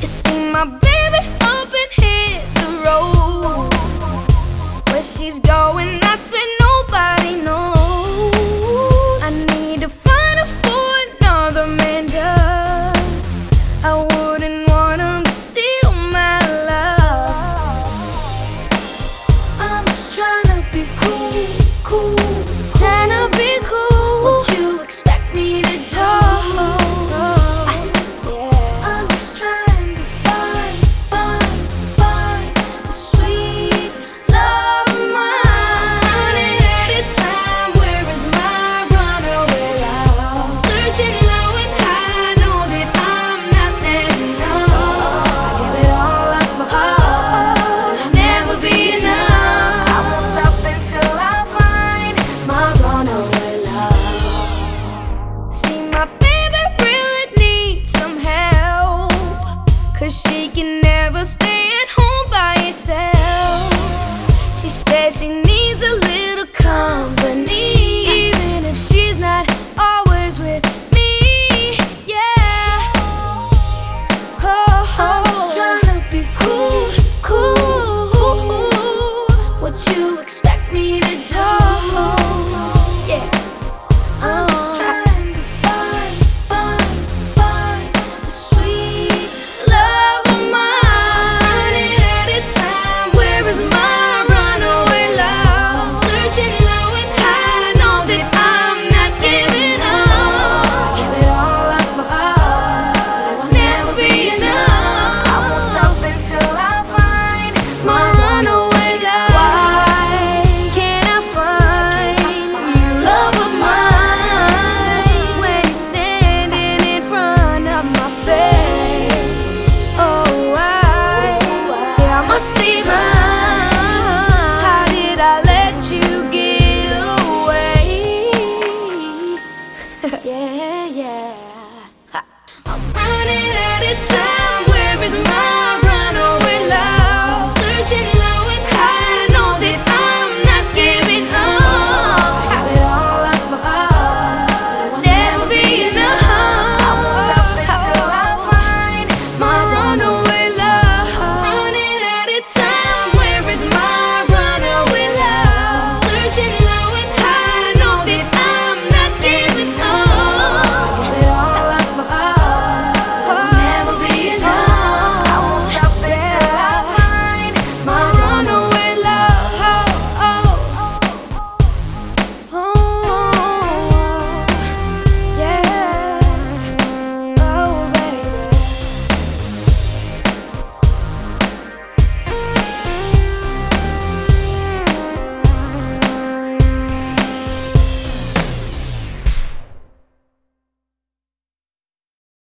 You see my Cause she can never stay at home by herself. She says she needs a little company. Even if she's not always with me, yeah. Oh, oh. I'm just trying to be cool, cool. What you expect me to do?